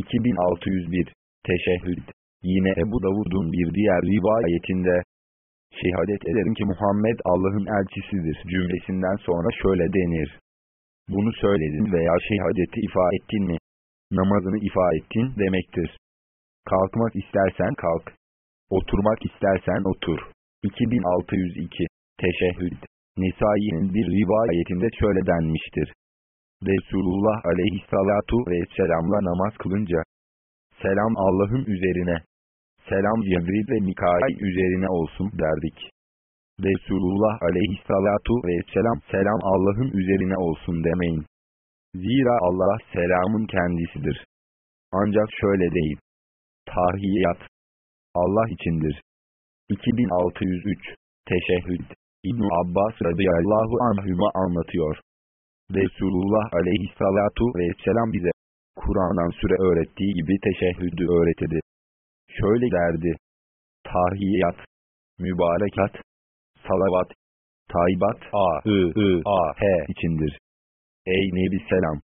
2601 Teşehhüd Yine Ebu Davud'un bir diğer rivayetinde Şehadet ederim ki Muhammed Allah'ın elçisidir cümlesinden sonra şöyle denir. Bunu söyledin veya şehadeti ifa ettin mi? Namazını ifa ettin demektir. Kalkmak istersen kalk. Oturmak istersen otur. 2602 Teşehhüd Nisai'nin bir rivayetinde şöyle denmiştir. Resulullah aleyhissalatu vesselamla namaz kılınca, Selam Allah'ın üzerine, Selam Cebril ve Mikail üzerine olsun derdik. Resulullah aleyhissalatu vesselam selam Allah'ın üzerine olsun demeyin. Zira Allah selamın kendisidir. Ancak şöyle deyin. Tahiyyat. Allah içindir. 2603 Teşehhüd İbn Abbas radıyallahu anhüma anlatıyor. Resulullah aleyhissalatu vesselam bize Kur'an'dan süre öğrettiği gibi teşehhüdü öğretirdi. Şöyle derdi. Tahiyyat, mübarekat, salavat, taybat a ı ı a h içindir. Ey Nebi selam.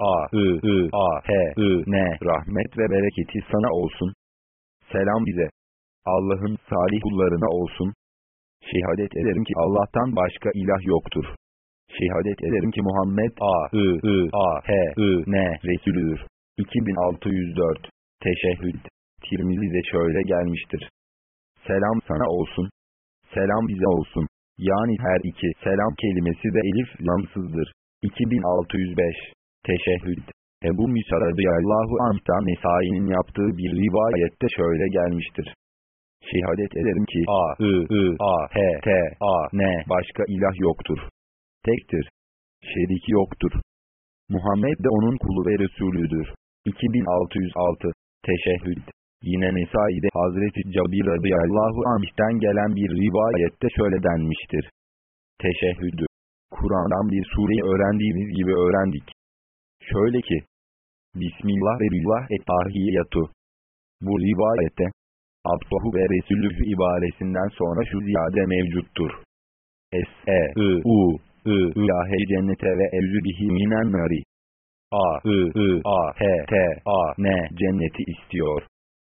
A ı ı a h ı ne rahmet ve bereketi sana olsun. Selam bize. Allah'ın salih kullarına olsun. Şehadet ederim ki Allah'tan başka ilah yoktur. Şehadet ederim ki Muhammed A I I A H I N Resulüdür. 2604 Teşehhüd Tirmizi'de şöyle gelmiştir. Selam sana olsun. Selam bize olsun. Yani her iki selam kelimesi de elif lamsızdır. 2605 Teşehhüd Ebu Musa radıyallahu anh'tan Nesai'nin yaptığı bir rivayette şöyle gelmiştir. Şehadet ederim ki A, I, I, A, H, T, A, N başka ilah yoktur tektir. Şeriki yoktur. Muhammed de onun kulu ve Resulüdür. 2606 Teşehhüd Yine Nesai'de Hazreti Cabir radıyallahu anh'ten gelen bir rivayette şöyle denmiştir. Teşehhüdü. Kur'an'dan bir sureyi öğrendiğimiz gibi öğrendik. Şöyle ki, Bismillah ve billah et tahiyyatu. Bu rivayette, Abduhu ve Resulühü ibaresinden sonra şu ziyade mevcuttur. S-E-I-U I ilahe cennete ve evzü bihi minen nari. A, I, I, A, H, T, A, N cenneti istiyor.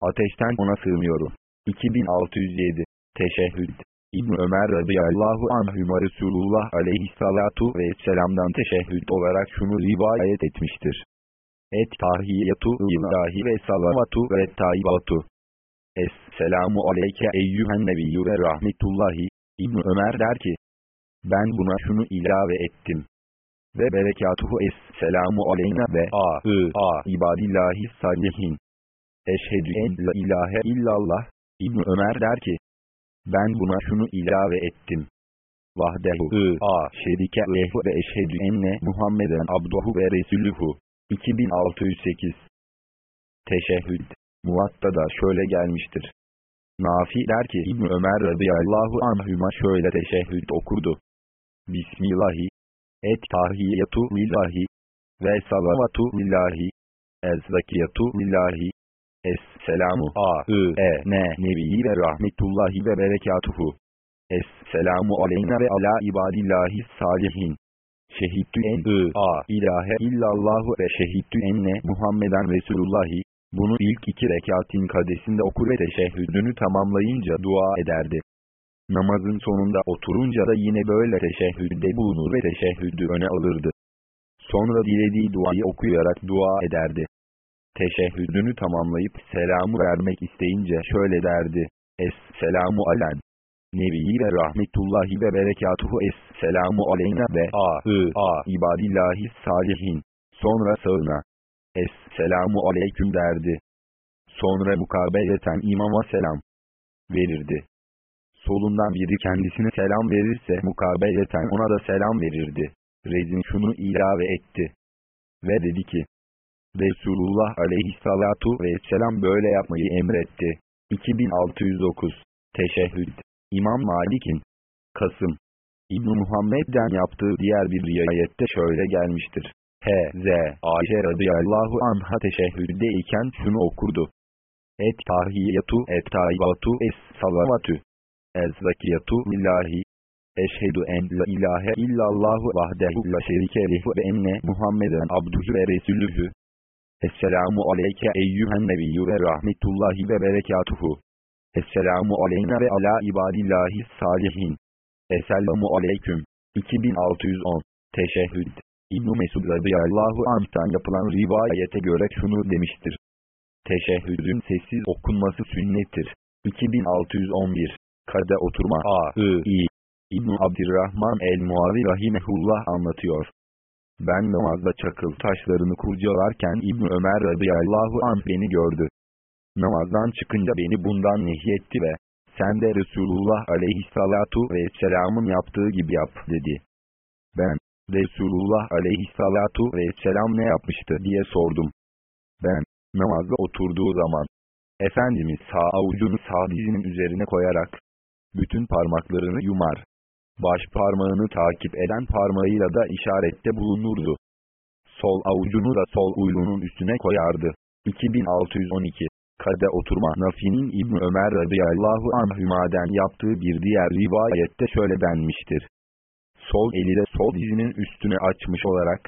Ateşten ona sığmıyorum. 2607 Teşehhüd İbn Ömer radıyallahu anhüma Resulullah aleyhissalatu vesselam'dan teşehhüd olarak şunu rivayet etmiştir. Et tahiyyatu ilahi ve salavatu ve tayyibatu. Esselamu aleyke eyyühen nebiyyü ve rahmetullahi. İbn Ömer der ki, ben buna şunu ilave ettim. Ve berekatuhu es-selamu aleyna ve a-ı a ibadillahi salihin. Eşhedü en la ilahe illallah. İbn Ömer der ki, ben buna şunu ilave ettim. Vahdehu a şerike lehu ve eşhedü enne Muhammeden abduhu ve resulühu. 2608 Teşehhüd Muvatta da şöyle gelmiştir. Nafi der ki İbn Ömer radıyallahu anhüma şöyle teşehhüd okurdu. Bismillahi, et tahiyyatu lillahi, ve salavatu lillahi, ez zakiyatu lillahi, es selamu a ı e n nebi ve rahmetullahi ve berekatuhu. Es selamu aleyna ve ala ibadillahi salihin. Şehittü en ı a ilahe illallahu ve şehittü enne Muhammeden Resulullahi. Bunu ilk iki rekatin kadesinde okur ve teşehhüdünü tamamlayınca dua ederdi. Namazın sonunda oturunca da yine böyle teşehhüdde bulunur ve teşehhüdü öne alırdı. Sonra dilediği duayı okuyarak dua ederdi. Teşehhüdünü tamamlayıp selamı vermek isteyince şöyle derdi. Es-selamu alen. Nebi ve rahmetullahi ve berekatuhu es-selamu aleyna ve a-ı a ibadillahi salihin. Sonra sağına. Es-selamu aleyküm derdi. Sonra mukabeleten imama selam verirdi solundan biri kendisine selam verirse mukabeleten ona da selam verirdi. Rezin şunu ilave etti. Ve dedi ki, Resulullah aleyhissalatu vesselam böyle yapmayı emretti. 2609 Teşehhüd İmam Malik'in Kasım İbn Muhammed'den yaptığı diğer bir rivayette şöyle gelmiştir. H.Z. Ayşe radıyallahu anha teşehhüdde iken şunu okurdu. Et tahiyyatu et tayyibatu es salavatü el-zakiyatu lillahi. Eşhedü en la ilahe illallahu vahdehu la şerike lehu ve enne Muhammeden abduhu ve resulühü. Esselamu aleyke eyyühen nebiyyü ve rahmetullahi ve berekatuhu. Esselamu aleyna ve ala ibadillahi salihin. Esselamu aleyküm. 2610. Teşehhüd. İbn-i Mesud radıyallahu anh'tan yapılan rivayete göre şunu demiştir. Teşehhüdün sessiz okunması sünnettir. 2611. Kade oturma A, I, I. İbn Abdirrahman el-Muavi rahimehullah anlatıyor. Ben namazda çakıl taşlarını kurcalarken İbn Ömer radıyallahu anh beni gördü. Namazdan çıkınca beni bundan nehyetti ve sen de Resulullah aleyhissalatu vesselamın yaptığı gibi yap dedi. Ben, Resulullah aleyhissalatu vesselam ne yapmıştı diye sordum. Ben, namazda oturduğu zaman, Efendimiz sağ avucunu sağ dizinin üzerine koyarak, bütün parmaklarını yumar. Baş parmağını takip eden parmağıyla da işarette bulunurdu. Sol avucunu da sol uylunun üstüne koyardı. 2612 Kade oturma Nafi'nin İbn Ömer radıyallahu anhümaden yaptığı bir diğer rivayette şöyle denmiştir. Sol eli de sol dizinin üstüne açmış olarak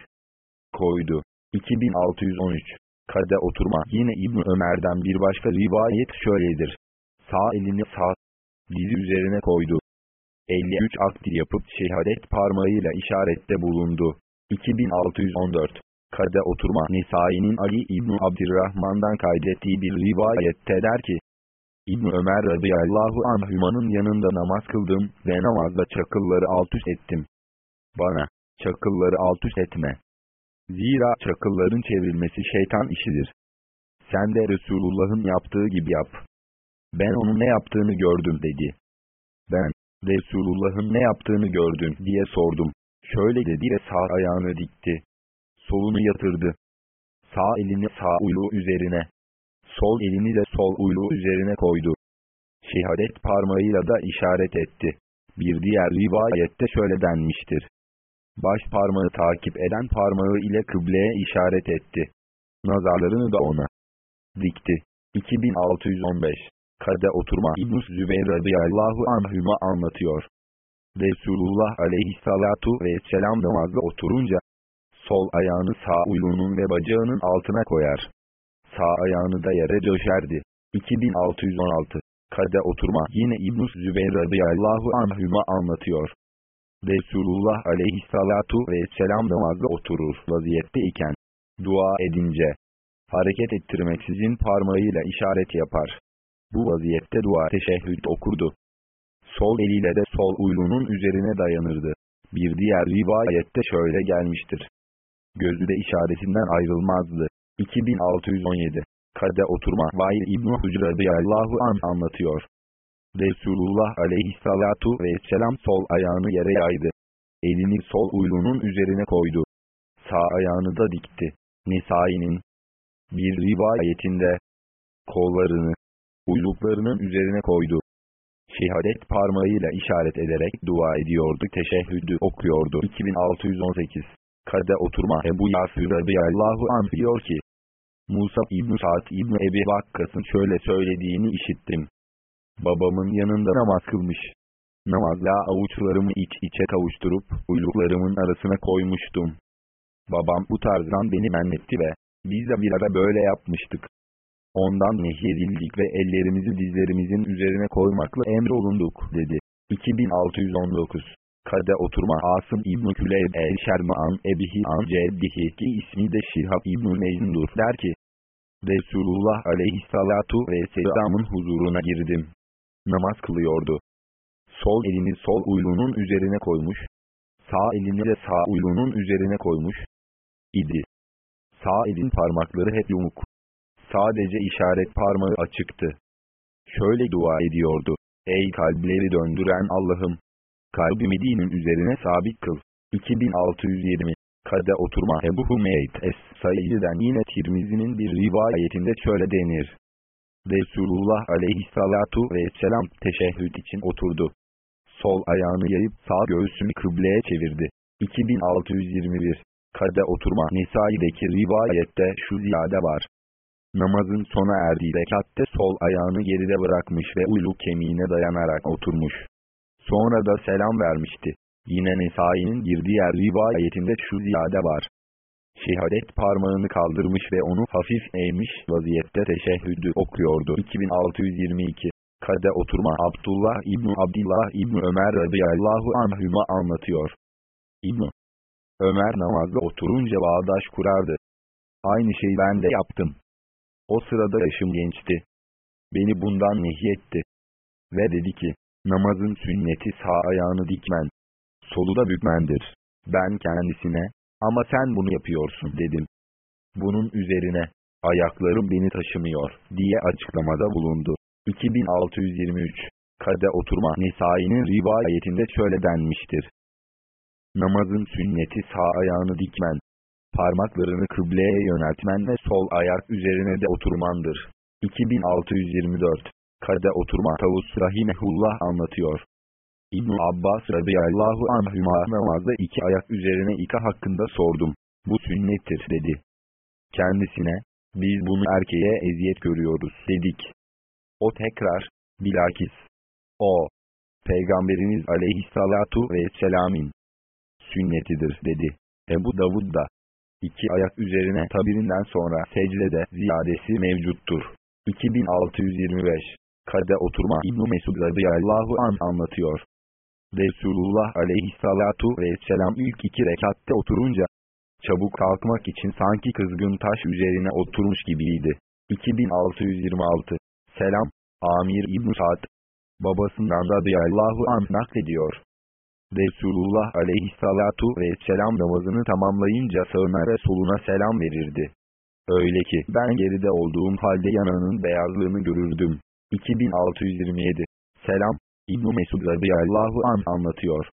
koydu. 2613 Kade oturma yine İbn Ömer'den bir başka rivayet şöyledir. Sağ elini sağ dizi üzerine koydu. 53 akdi yapıp şehadet parmağıyla işarette bulundu. 2614 Kade oturma Nisai'nin Ali İbni Abdirrahman'dan kaydettiği bir rivayette der ki, İbn Ömer radıyallahu anhümanın yanında namaz kıldım ve namazda çakılları alt üst ettim. Bana, çakılları alt üst etme. Zira çakılların çevrilmesi şeytan işidir. Sen de Resulullah'ın yaptığı gibi yap. Ben onun ne yaptığını gördüm dedi. Ben, Resulullah'ın ne yaptığını gördüm diye sordum. Şöyle dedi ve sağ ayağını dikti. Solunu yatırdı. Sağ elini sağ uylu üzerine. Sol elini de sol uylu üzerine koydu. Şehadet parmağıyla da işaret etti. Bir diğer rivayette şöyle denmiştir. Baş parmağı takip eden parmağı ile kıbleye işaret etti. Nazarlarını da ona dikti. 2615 Kade oturma İbn-i Zübeyir radıyallahu anhüma anlatıyor. Resulullah aleyhissalatu vesselam namazda oturunca, sol ayağını sağ uylunun ve bacağının altına koyar. Sağ ayağını da yere döşerdi. 2616 Kade oturma yine İbn-i Zübeyir radıyallahu anhüma anlatıyor. Resulullah aleyhissalatu vesselam namazda oturur vaziyette iken, dua edince, hareket ettirmeksizin parmağıyla işaret yapar. Bu vaziyette dua teşehhüd okurdu. Sol eliyle de sol uylunun üzerine dayanırdı. Bir diğer rivayette şöyle gelmiştir. Gözü de işaretinden ayrılmazdı. 2617 Kade oturma Vail İbn-i radıyallahu an anlatıyor. Resulullah aleyhissalatu vesselam sol ayağını yere yaydı. Elini sol uylunun üzerine koydu. Sağ ayağını da dikti. Nisai'nin bir rivayetinde kollarını uyluklarının üzerine koydu. Şehadet parmağıyla işaret ederek dua ediyordu. Teşehhüdü okuyordu. 2618 Kade oturma Ebu Yasir radıyallahu anh diyor ki, Musa İbn Sa'd İbn Ebi Vakkas'ın şöyle söylediğini işittim. Babamın yanında namaz kılmış. Namazla avuçlarımı iç içe kavuşturup uyluklarımın arasına koymuştum. Babam bu tarzdan beni mennetti ve biz de bir ara böyle yapmıştık. Ondan nehyedildik ve ellerimizi dizlerimizin üzerine koymakla emrolunduk dedi. 2619 Kade oturma Asım İbn-i Küleyb el-Şerma'an Ebihi an Ceddihi ki ismi de Şihab İbn-i Mecnundur der ki, Resulullah aleyhissalatu vesselamın huzuruna girdim. Namaz kılıyordu. Sol elini sol uylunun üzerine koymuş, sağ elini de sağ uylunun üzerine koymuş idi. Sağ elin parmakları hep yumuk. Sadece işaret parmağı açıktı. Şöyle dua ediyordu. Ey kalpleri döndüren Allah'ım! Kalbimi dinin üzerine sabit kıl. 2620 Kade oturma Ebu Hümeyt Es-Said'den yine Tirmizi'nin bir rivayetinde şöyle denir. Resulullah aleyhissalatu vesselam teşehhüd için oturdu. Sol ayağını yayıp sağ göğsünü kıbleye çevirdi. 2621 Kade oturma Nisai'deki rivayette şu ziyade var. Namazın sona erdiği rekatte sol ayağını geride bırakmış ve uyluk kemiğine dayanarak oturmuş. Sonra da selam vermişti. Yine Nesai'nin bir diğer rivayetinde şu ziyade var. şehadet parmağını kaldırmış ve onu hafif eğmiş vaziyette teşehhüdü okuyordu. 2622 Kade oturma Abdullah İbni Abdullah İbni Ömer radıyallahu anhüma anlatıyor. İbni Ömer namazda oturunca bağdaş kurardı. Aynı şeyi ben de yaptım. O sırada yaşım gençti. Beni bundan nehyetti. Ve dedi ki, namazın sünneti sağ ayağını dikmen, solu da bükmendir. Ben kendisine, ama sen bunu yapıyorsun dedim. Bunun üzerine, ayaklarım beni taşımıyor, diye açıklamada bulundu. 2623 Kade oturma Nisai'nin rivayetinde şöyle denmiştir. Namazın sünneti sağ ayağını dikmen, parmaklarını kıbleye yöneltmen ve sol ayak üzerine de oturmandır. 2624 Kade oturma Tavus Rahimehullah anlatıyor. İbn Abbas radıyallahu anhüma namazda iki ayak üzerine iki hakkında sordum. Bu sünnettir dedi. Kendisine, biz bunu erkeğe eziyet görüyoruz dedik. O tekrar, bilakis. O, Peygamberimiz aleyhissalatu vesselam'in sünnetidir dedi. Ebu Davud da, iki ayak üzerine tabirinden sonra secdede ziyadesi mevcuttur. 2625 Kade oturma İbn-i Mesud radıyallahu an anlatıyor. Resulullah aleyhissalatu vesselam ilk iki rekatte oturunca, çabuk kalkmak için sanki kızgın taş üzerine oturmuş gibiydi. 2626 Selam, Amir İbn Sa'd, babasından radıyallahu an naklediyor. Resulullah aleyhissalatu vesselam namazını tamamlayınca sağına ve soluna selam verirdi. Öyle ki ben geride olduğum halde yananın beyazlığını görürdüm. 2627 Selam, İbn-i Mesud radıyallahu an anlatıyor.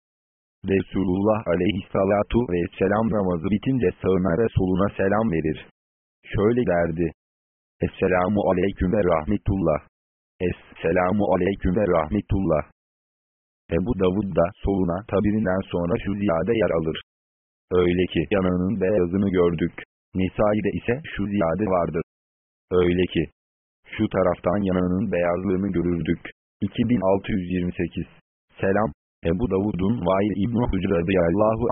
Resulullah aleyhissalatu vesselam namazı bitince sağına ve soluna selam verir. Şöyle derdi. Esselamu aleyküm ve rahmetullah. Esselamu aleyküm ve rahmetullah. Ebu Davud da soluna tabirinden sonra şu ziyade yer alır. Öyle ki yananın beyazını gördük. Nisai'de ise şu ziyade vardır. Öyle ki, şu taraftan yananın beyazlığını görürdük. 2628 Selam, Ebu Davud'un Vail İbn-i Hucr radıyallahu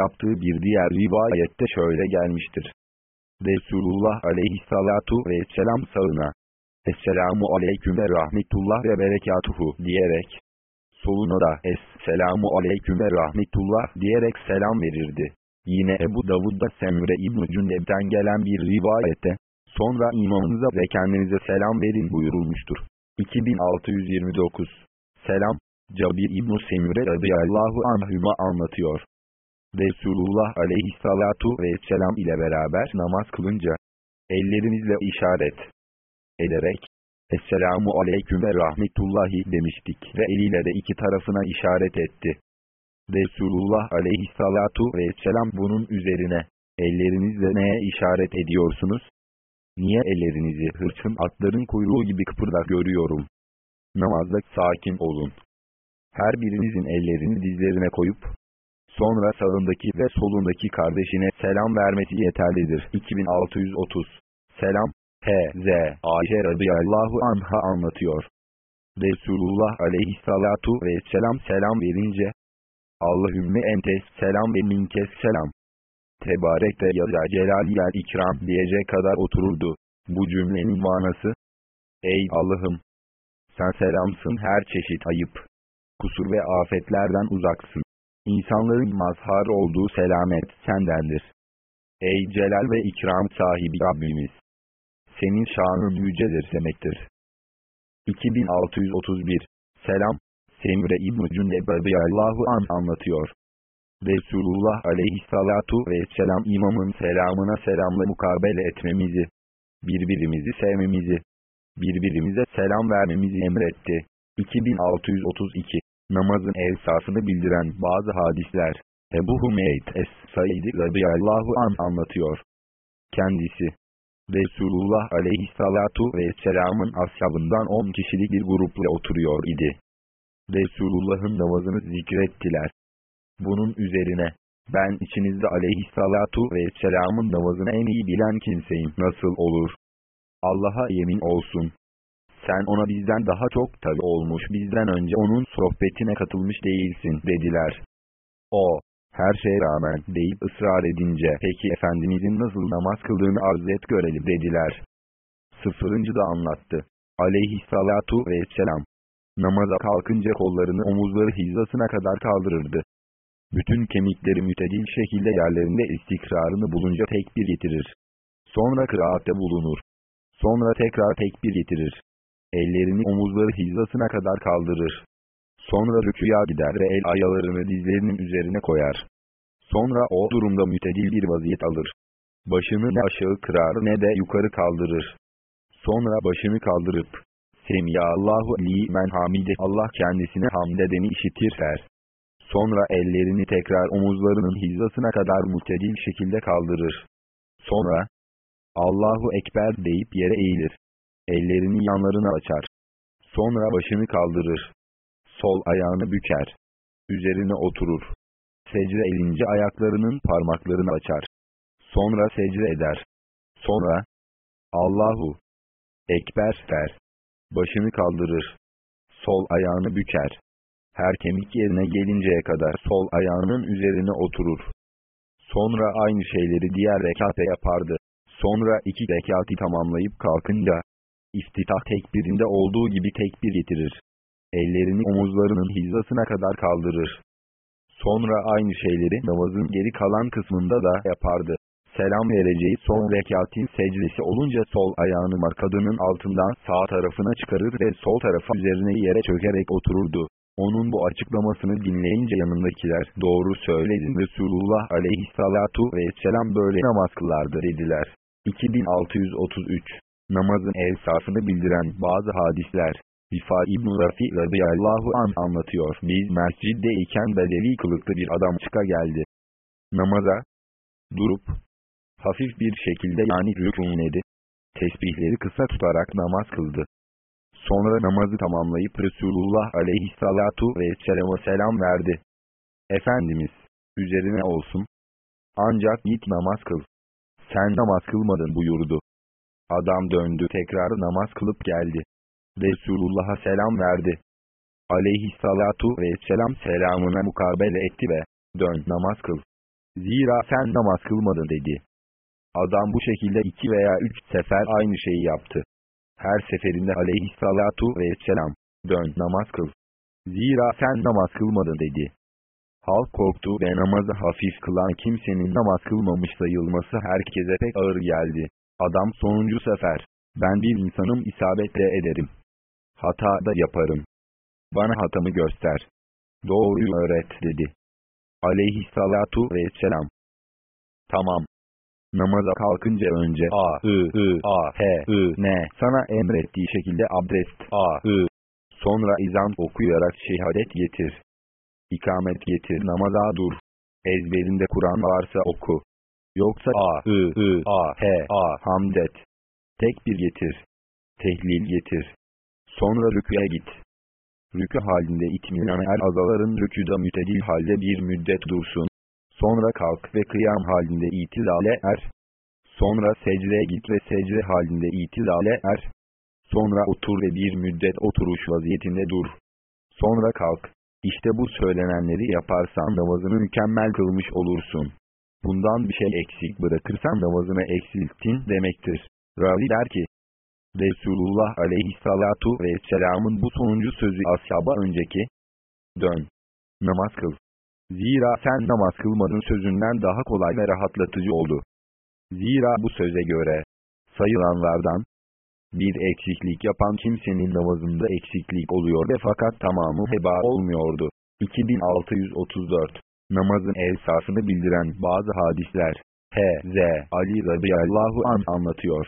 yaptığı bir diğer rivayette şöyle gelmiştir. Resulullah aleyhissalatu vesselam sağına, Esselamu aleyküm ve rahmetullah ve berekatuhu diyerek, soluna da Esselamu aleyküm ve rahmetullah diyerek selam verirdi. Yine Ebu Davud'da Semre İbn-i Cündeb'den gelen bir rivayette, sonra imamınıza ve kendinize selam verin buyurulmuştur. 2629 Selam, Cabir İbn-i Semre radıyallahu anhüma anlatıyor. Resulullah aleyhissalatu vesselam ile beraber namaz kılınca, ellerimizle işaret ederek, Esselamu aleyküm ve rahmetullahi demiştik ve eliyle de iki tarafına işaret etti. Resulullah aleyhissalatu vesselam bunun üzerine, ellerinizle neye işaret ediyorsunuz? Niye ellerinizi hırçın atların kuyruğu gibi kıpırdak görüyorum? Namazda sakin olun. Her birinizin ellerini dizlerine koyup, sonra sağındaki ve solundaki kardeşine selam vermesi yeterlidir. 2630 Selam, H.Z. Ayşe radıyallahu anha anlatıyor. Resulullah aleyhissalatu vesselam selam verince, Allahümme entes selam ve minkes selam. Tebarek de ya da celal ikram diyecek kadar otururdu. Bu cümlenin manası, Ey Allah'ım! Sen selamsın her çeşit ayıp, kusur ve afetlerden uzaksın. İnsanların mazhar olduğu selamet sendendir. Ey celal ve ikram sahibi Rabbimiz! Senin şanın yücedir demektir. 2631 Selam, Semre İbn-i Cündeb radıyallahu an anlatıyor. Resulullah aleyhissalatu vesselam imamın selamına selamla mukabele etmemizi, birbirimizi sevmemizi, birbirimize selam vermemizi emretti. 2632 Namazın esasını bildiren bazı hadisler Ebu Hümeyd Es-Said radıyallahu an anlatıyor. Kendisi Resulullah aleyhissalatu vesselamın ashabından 10 kişilik bir grupla oturuyor idi. Resulullah'ın namazını zikrettiler. Bunun üzerine, ben içinizde aleyhissalatu vesselamın namazını en iyi bilen kimseyim nasıl olur? Allah'a yemin olsun. Sen ona bizden daha çok tabi olmuş bizden önce onun sohbetine katılmış değilsin dediler. O, Her şeye rağmen deyip ısrar edince peki Efendimizin nasıl namaz kıldığını arz et görelim dediler. Sıfırıncı da anlattı. Aleyhissalatu vesselam. Namaza kalkınca kollarını omuzları hizasına kadar kaldırırdı. Bütün kemikleri mütedil şekilde yerlerinde istikrarını bulunca tekbir getirir. Sonra kıraatte bulunur. Sonra tekrar tekbir getirir. Ellerini omuzları hizasına kadar kaldırır. Sonra rüküya gider ve el ayalarını dizlerinin üzerine koyar. Sonra o durumda mütedil bir vaziyet alır. Başını ne aşağı kırar ne de yukarı kaldırır. Sonra başını kaldırıp, Semiyallahu limen hamide Allah kendisine hamd edeni işitir der. Sonra ellerini tekrar omuzlarının hizasına kadar mütedil şekilde kaldırır. Sonra, Allahu Ekber deyip yere eğilir. Ellerini yanlarına açar. Sonra başını kaldırır. Sol ayağını büker. Üzerine oturur. Secde elince ayaklarının parmaklarını açar. Sonra secde eder. Sonra, Allahu Ekber der. Başını kaldırır. Sol ayağını büker. Her kemik yerine gelinceye kadar sol ayağının üzerine oturur. Sonra aynı şeyleri diğer rekate yapardı. Sonra iki rekatı tamamlayıp kalkınca, iftitah tekbirinde olduğu gibi tekbir getirir. Ellerini omuzlarının hizasına kadar kaldırır. Sonra aynı şeyleri namazın geri kalan kısmında da yapardı. Selam vereceği son rekatin secdesi olunca sol ayağını markadının altından sağ tarafına çıkarır ve sol tarafa üzerine yere çökerek otururdu. Onun bu açıklamasını dinleyince yanındakiler doğru söyledin Resulullah aleyhissalatu vesselam böyle namaz kılardı dediler. 2633 Namazın evsafını bildiren bazı hadisler Rifa İbn-i Rafi radıyallahu an anlatıyor. Biz mescidde iken bedeli kılıklı bir adam çıka geldi. Namaza durup hafif bir şekilde yani rükûnedi. Tesbihleri kısa tutarak namaz kıldı. Sonra namazı tamamlayıp Resulullah aleyhissalatu vesselam'a selam verdi. Efendimiz, üzerine olsun. Ancak git namaz kıl. Sen namaz kılmadın buyurdu. Adam döndü tekrar namaz kılıp geldi. Resulullah'a selam verdi. Aleyhissalatu vesselam selamına mukabele etti ve, dön namaz kıl. Zira sen namaz kılmadın dedi. Adam bu şekilde iki veya üç sefer aynı şeyi yaptı. Her seferinde aleyhissalatu vesselam, dön namaz kıl. Zira sen namaz kılmadın dedi. Halk korktu ve namazı hafif kılan kimsenin namaz kılmamış sayılması herkese pek ağır geldi. Adam sonuncu sefer, ben bir insanım isabetle ederim. Hata da yaparım. Bana hatamı göster. Doğruyu öğret dedi. Aleyhissalatu vesselam. Tamam, namaza kalkınca önce A, I, I, A, H, I, N sana emrettiği şekilde abdest A, I. Sonra izan okuyarak şehadet getir. İkamet getir namaza dur. Ezberinde Kur'an varsa oku. Yoksa A, I, I, A, H, A, hamdet. Tekbir getir. Tehlil getir. Sonra rüküye git. Rükü halinde itminan er azaların rüküda mütedil halde bir müddet dursun. Sonra kalk ve kıyam halinde itidale er. Sonra secdeye git ve secde halinde itidale er. Sonra otur ve bir müddet oturuş vaziyetinde dur. Sonra kalk. İşte bu söylenenleri yaparsan namazını mükemmel kılmış olursun. Bundan bir şey eksik bırakırsan namazını eksilttin demektir. Ravi der ki, Resulullah aleyhissalatu vesselamın bu sonuncu sözü ashaba önceki, dön, namaz kıl, Zira sen namaz kılmadın sözünden daha kolay ve rahatlatıcı oldu. Zira bu söze göre, sayılanlardan, bir eksiklik yapan kimsenin namazında eksiklik oluyor ve fakat tamamı heba olmuyordu. 2634 Namazın evsafını bildiren bazı hadisler H.Z. Ali radıyallahu an anlatıyor.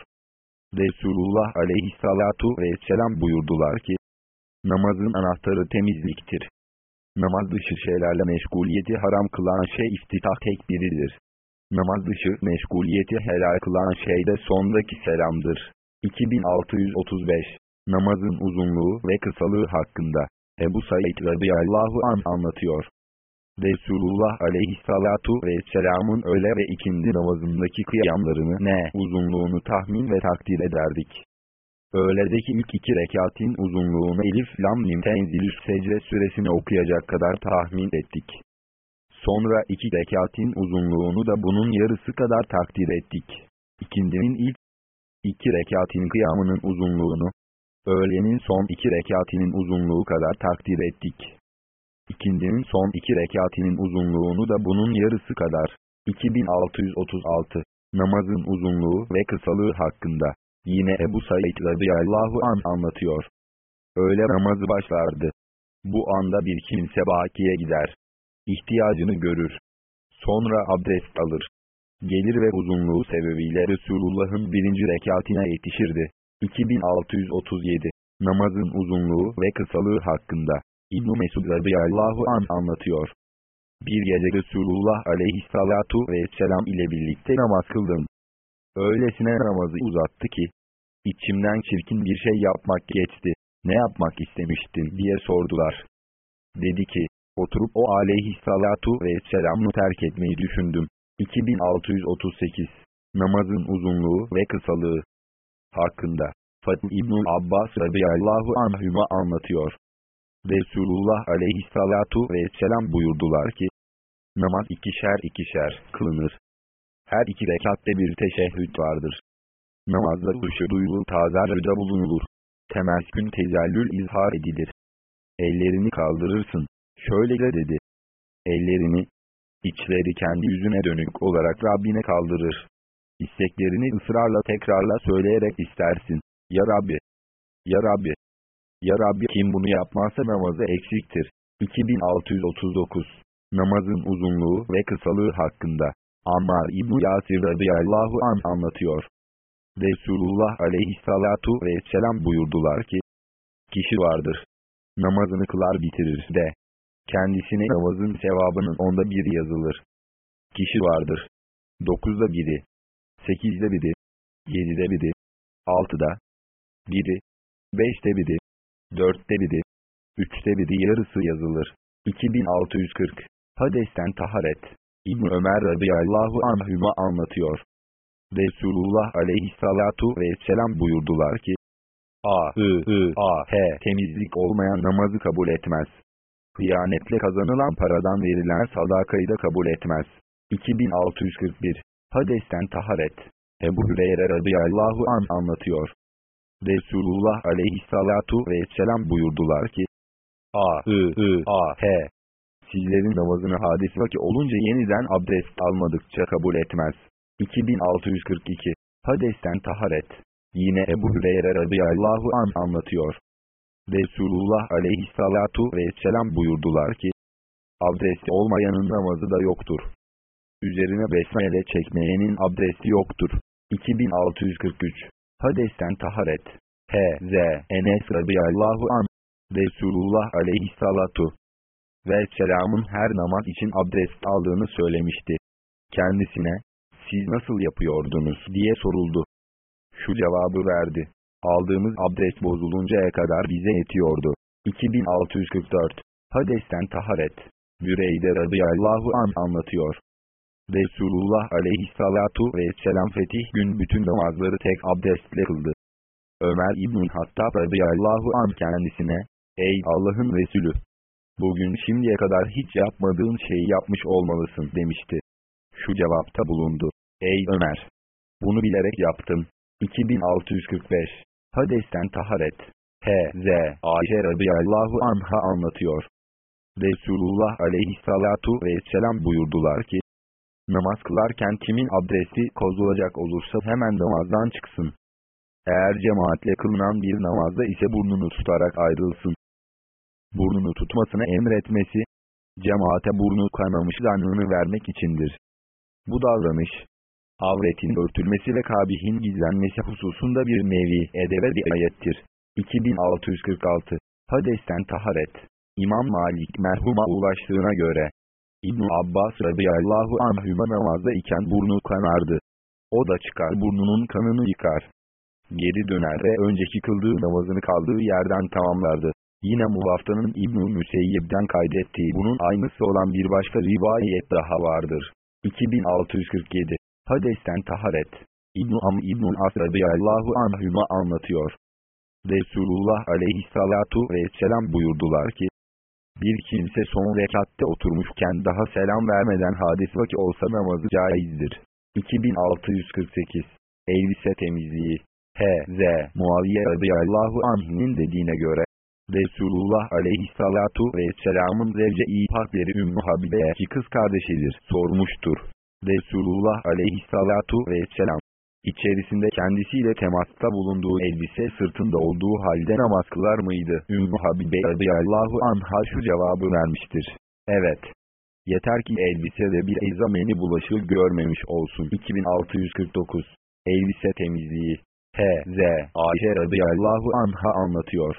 Resulullah aleyhissalatu vesselam buyurdular ki, Namazın anahtarı temizliktir namaz dışı şeylerle meşguliyeti haram kılan şey iftitah tekbiridir. Namaz dışı meşguliyeti helal kılan şey de sondaki selamdır. 2635 Namazın uzunluğu ve kısalığı hakkında Ebu Said radıyallahu an anlatıyor. Resulullah aleyhissalatu vesselamın öğle ve ikindi namazındaki kıyamlarını ne uzunluğunu tahmin ve takdir ederdik. Öğledeki ilk iki rekatin uzunluğunu Elif Lam Nim Tenzilü Secde süresini okuyacak kadar tahmin ettik. Sonra iki rekatin uzunluğunu da bunun yarısı kadar takdir ettik. İkindinin ilk iki rekatin kıyamının uzunluğunu, öğlenin son iki rekatinin uzunluğu kadar takdir ettik. İkindinin son iki rekatinin uzunluğunu da bunun yarısı kadar, 2636, namazın uzunluğu ve kısalığı hakkında, yine Ebu Said radıyallahu an anlatıyor. Öyle namazı başlardı. Bu anda bir kimse bakiye gider. İhtiyacını görür. Sonra abdest alır. Gelir ve uzunluğu sebebiyle Resulullah'ın birinci rekatine yetişirdi. 2637 Namazın uzunluğu ve kısalığı hakkında İbn-i Mesud radıyallahu an anlatıyor. Bir gece Resulullah aleyhissalatu vesselam ile birlikte namaz kıldım. Öylesine namazı uzattı ki, içimden çirkin bir şey yapmak geçti. Ne yapmak istemiştin diye sordular. Dedi ki, oturup o aleyhissalatu vesselam'ı terk etmeyi düşündüm. 2638 Namazın uzunluğu ve kısalığı hakkında Fatih İbnül Abbas radıyallahu anhüma anlatıyor. Resulullah aleyhissalatu vesselam buyurdular ki, namaz ikişer ikişer kılınır. Her iki rekatte bir teşehhüd vardır. Namazda huşu duyulur tazarrıda bulunulur. Temeskün tezellül izhar edilir. Ellerini kaldırırsın. Şöyle de dedi. Ellerini, içleri kendi yüzüne dönük olarak Rabbine kaldırır. İsteklerini ısrarla tekrarla söyleyerek istersin. Ya Rabbi! Ya Rabbi! Ya Rabbi kim bunu yapmazsa namazı eksiktir. 2639 Namazın uzunluğu ve kısalığı hakkında Ammar İbn Yasir radıyallahu an anlatıyor. Resulullah aleyhissalatu vesselam buyurdular ki, Kişi vardır. Namazını kılar bitirir de, kendisine namazın sevabının onda biri yazılır. Kişi vardır. Dokuzda biri, sekizde biri, yedide biri, altıda, biri, beşte biri, dörtte biri, üçte biri yarısı yazılır. 2640 Hades'ten taharet İbn Ömer radıyallahu anhüma anlatıyor. Resulullah aleyhissalatu vesselam buyurdular ki, A, I, I, A, H temizlik olmayan namazı kabul etmez. Hıyanetle kazanılan paradan verilen sadakayı da kabul etmez. 2641 Hades'ten taharet Ebu Hüreyre radıyallahu an anlatıyor. Resulullah aleyhissalatu vesselam buyurdular ki, A, I, I, A, H. Sizlerin namazını hadis vakit olunca yeniden abdest almadıkça kabul etmez. 2642 Hades'ten taharet Yine Ebu Hüreyre radıyallahu an anlatıyor. Resulullah aleyhissalatu vesselam buyurdular ki, abdesti olmayanın namazı da yoktur. Üzerine besmele çekmeyenin abdesti yoktur. 2643 Hades'ten taharet H.Z. Enes radıyallahu an Resulullah aleyhissalatu ve selamın her namaz için abdest aldığını söylemişti. Kendisine, siz nasıl yapıyordunuz diye soruldu. Şu cevabı verdi. Aldığımız abdest bozuluncaya kadar bize yetiyordu. 2644 Hades'ten taharet Büreyde radıyallahu an anlatıyor. Resulullah aleyhissalatu vesselam fetih gün bütün namazları tek abdestle kıldı. Ömer İbn-i Hattab radıyallahu an kendisine, Ey Allah'ın Resulü! Bugün şimdiye kadar hiç yapmadığın şeyi yapmış olmalısın demişti. Şu cevapta bulundu. Ey Ömer! Bunu bilerek yaptım. 2645 Hades'ten taharet H.Z. Ayşe radıyallahu anha anlatıyor. Resulullah aleyhissalatu vesselam buyurdular ki, Namaz kılarken kimin abdesti kozulacak olursa hemen namazdan çıksın. Eğer cemaatle kılınan bir namazda ise burnunu tutarak ayrılsın. Burnunu tutmasını emretmesi, cemaate burnu kanamış zannını vermek içindir. Bu davranış, avretin örtülmesi ve kabihin gizlenmesi hususunda bir nevi edebe ayettir. 2646 Hades'ten taharet İmam Malik merhuma ulaştığına göre, ibn Abbas radıyallahu anhüma namazda iken burnu kanardı. O da çıkar burnunun kanını yıkar. Geri döner ve önceki kıldığı namazını kaldığı yerden tamamlardı. Yine Muhaftanın İbn-i Müseyyib'den kaydettiği bunun aynısı olan bir başka rivayet daha vardır. 2647 Hades'ten taharet İbn-i Am İbn-i As radıyallahu anhüma anlatıyor. Resulullah aleyhissalatu vesselam buyurdular ki, Bir kimse son rekatte oturmuşken daha selam vermeden hadis vakit olsa namazı caizdir. 2648 Elbise temizliği H.Z. Muaviye radıyallahu anh'nin dediğine göre Resulullah aleyhissalatu vesselamın zevce-i pakleri Ümmü Habibe'ye kız kardeşidir sormuştur. Resulullah aleyhissalatu vesselam içerisinde kendisiyle temasta bulunduğu elbise sırtında olduğu halde namaz kılar mıydı? Ümmü Habibe radıyallahu anha şu cevabı vermiştir. Evet. Yeter ki elbisede bir ezameni bulaşığı görmemiş olsun. 2649 Elbise temizliği H.Z. Ayşe radıyallahu anha anlatıyor.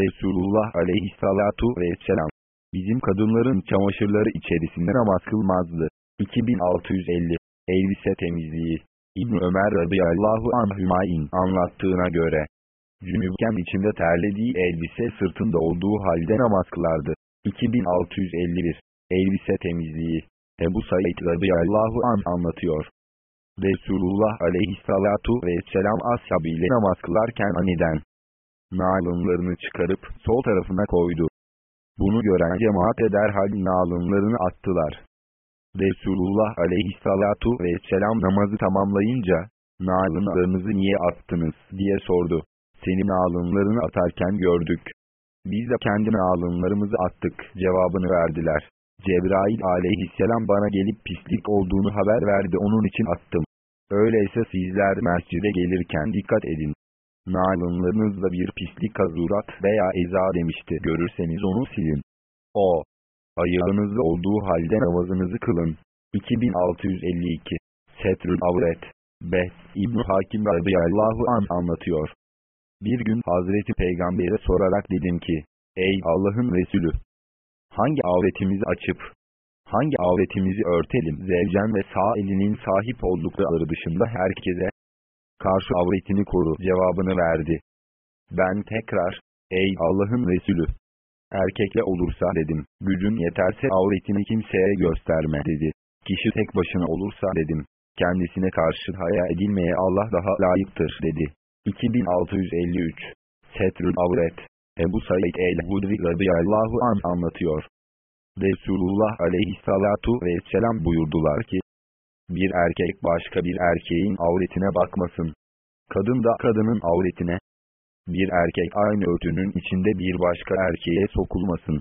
Resulullah aleyhissalatu vesselam bizim kadınların çamaşırları içerisinde namaz kılmazdı. 2650 Elbise temizliği İbn Ömer radıyallahu anhümayin anlattığına göre cünübken içinde terlediği elbise sırtında olduğu halde namaz kılardı. 2651 Elbise temizliği Ebu Said radıyallahu an anlatıyor. Resulullah aleyhissalatu vesselam ashabıyla namaz kılarken aniden nalınlarını çıkarıp sol tarafına koydu. Bunu gören cemaat derhal nalınlarını attılar. Resulullah aleyhissalatu vesselam namazı tamamlayınca, nalınlarınızı niye attınız diye sordu. Senin nalınlarını atarken gördük. Biz de kendi nalınlarımızı attık cevabını verdiler. Cebrail aleyhisselam bana gelip pislik olduğunu haber verdi onun için attım. Öyleyse sizler mescide gelirken dikkat edin. Nalınlarınızda bir pislik kazurat veya eza demişti görürseniz onu silin. O, ayağınızda olduğu halde namazınızı kılın. 2652 Setrül Avret Bes İbn Hakim radıyallahu an anlatıyor. Bir gün Hazreti Peygamber'e sorarak dedim ki, Ey Allah'ın Resulü! Hangi avretimizi açıp, hangi avretimizi örtelim zevcen ve sağ elinin sahip oldukları dışında herkese karşı avretini koru cevabını verdi. Ben tekrar, ey Allah'ın Resulü! Erkekle olursa dedim, gücün yeterse avretini kimseye gösterme dedi. Kişi tek başına olursa dedim, kendisine karşı haya edilmeye Allah daha layıktır dedi. 2653 Setrül Avret Ebu Said el-Hudri radıyallahu an anlatıyor. Resulullah aleyhissalatu vesselam buyurdular ki, bir erkek başka bir erkeğin avretine bakmasın. Kadın da kadının avretine. Bir erkek aynı örtünün içinde bir başka erkeğe sokulmasın.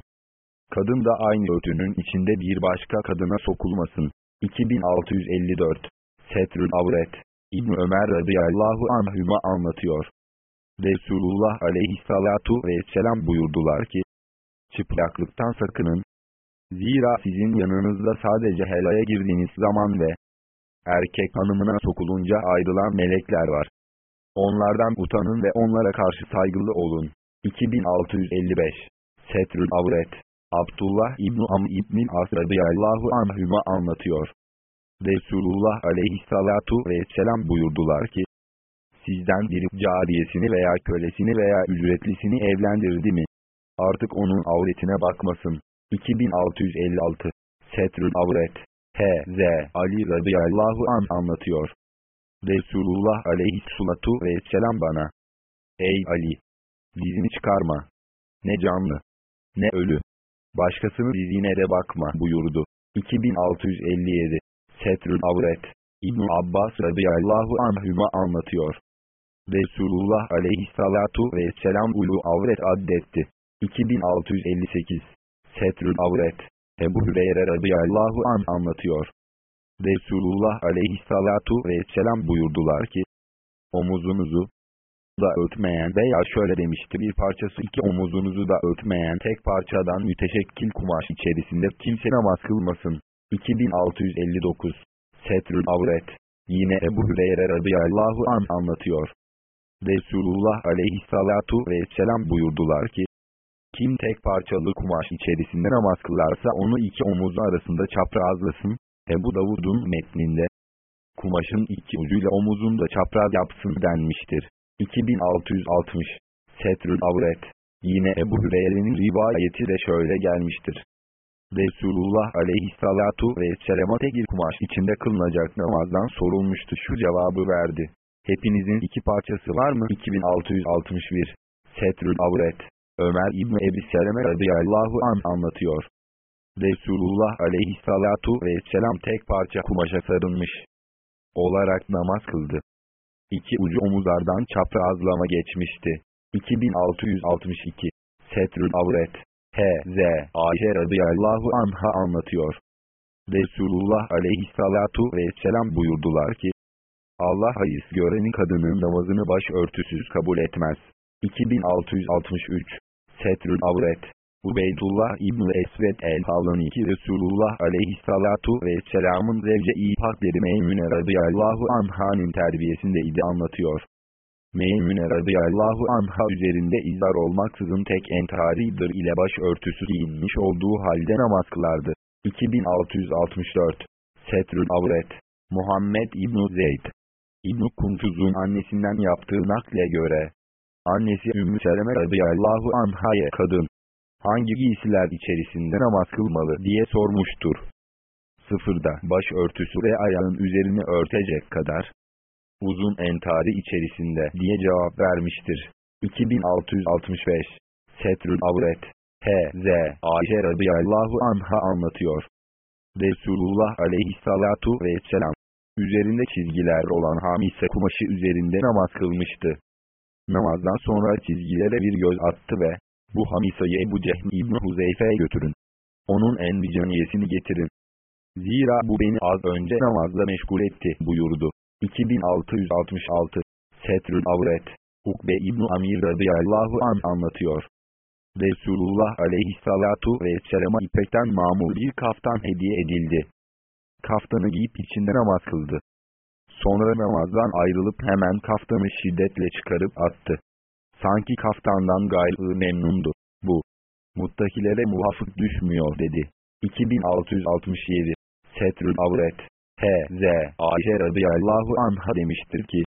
Kadın da aynı örtünün içinde bir başka kadına sokulmasın. 2654 Setrül Avret İbn Ömer radıyallahu anhüma anlatıyor. Resulullah aleyhissalatu vesselam buyurdular ki, çıplaklıktan sakının. Zira sizin yanınızda sadece helaya girdiğiniz zaman ve erkek hanımına sokulunca ayrılan melekler var. Onlardan utanın ve onlara karşı saygılı olun. 2655 Setrül Avret Abdullah İbn Am İbn As radıyallahu anhüma anlatıyor. Resulullah aleyhissalatu vesselam buyurdular ki, sizden biri cariyesini veya kölesini veya ücretlisini evlendirdi mi? Artık onun avretine bakmasın. 2656 Setrül Avret H.Z. Ali radıyallahu an anlatıyor. Resulullah aleyhissalatu vesselam bana. Ey Ali! Dizini çıkarma. Ne canlı, ne ölü. Başkasının dizine de bakma buyurdu. 2657 Setrül Avret İbn Abbas radıyallahu anhüma anlatıyor. Resulullah aleyhissalatu vesselam ulu avret addetti. 2658 Setrül Avret Ebu Hüreyre radıyallahu an anlatıyor. Resulullah aleyhissalatu vesselam buyurdular ki, omuzunuzu da örtmeyen veya şöyle demişti bir parçası iki omuzunuzu da örtmeyen tek parçadan müteşekkil kumaş içerisinde kimse namaz kılmasın. 2659 Setrül Avret Yine Ebu Hüreyre radıyallahu an anlatıyor. Resulullah aleyhissalatu vesselam buyurdular ki, kim tek parçalı kumaş içerisinde namaz kılarsa onu iki omuzu arasında çaprazlasın. Ebu Davud'un metninde, kumaşın iki ucuyla omuzunda çapraz yapsın denmiştir. 2660 Setrül Avret Yine Ebu Hüreyre'nin rivayeti de şöyle gelmiştir. Resulullah aleyhissalatu vesselam'a tek bir kumaş içinde kılınacak namazdan sorulmuştu şu cevabı verdi. Hepinizin iki parçası var mı? 2661 Setrül Avret Ömer İbni Ebi Seleme radıyallahu an anlatıyor. Resulullah aleyhissalatu vesselam tek parça kumaşa sarılmış olarak namaz kıldı. İki ucu omuzlardan çaprazlama geçmişti. 2662 Setrül Avret H.Z. Ayşe radıyallahu anha anlatıyor. Resulullah aleyhissalatu vesselam buyurdular ki, Allah hayız görenin kadının namazını baş örtüsüz kabul etmez. 2663 Setrül Avret Ubeydullah İbni Esved el-Havlaniki Resulullah aleyhissalatu vesselamın zevce-i pakleri Meymüne radıyallahu anhanın terbiyesinde idi anlatıyor. Meymüne radıyallahu anha üzerinde izar olmaksızın tek entaridir ile baş örtüsü giyinmiş olduğu halde namaz kılardı. 2664 Setrül Avret Muhammed İbn Zeyd İbn Kuntuz'un annesinden yaptığı nakle göre annesi Ümmü Seleme radıyallahu anhaya kadın hangi giysiler içerisinde namaz kılmalı diye sormuştur. Sıfırda baş örtüsü ve ayağın üzerini örtecek kadar uzun entari içerisinde diye cevap vermiştir. 2665 Setrül Avret H.Z. Ayşe radıyallahu anha anlatıyor. Resulullah aleyhissalatu vesselam üzerinde çizgiler olan hamise kumaşı üzerinde namaz kılmıştı. Namazdan sonra çizgilere bir göz attı ve bu hamisayı Ebu Cehm İbni Huzeyfe'ye götürün. Onun en bicaniyesini getirin. Zira bu beni az önce namazla meşgul etti buyurdu. 2666 Setrül Avret Ukbe İbni Amir radıyallahu an anlatıyor. Resulullah aleyhissalatu vesselama ipekten mamur bir kaftan hediye edildi. Kaftanı giyip içinde namaz kıldı. Sonra namazdan ayrılıp hemen kaftanı şiddetle çıkarıp attı. Sanki kaftandan gayrı memnundu. Bu, muttakilere muvafık düşmüyor dedi. 2667 Setrül Avret H.Z. Ayşe radıyallahu anha demiştir ki,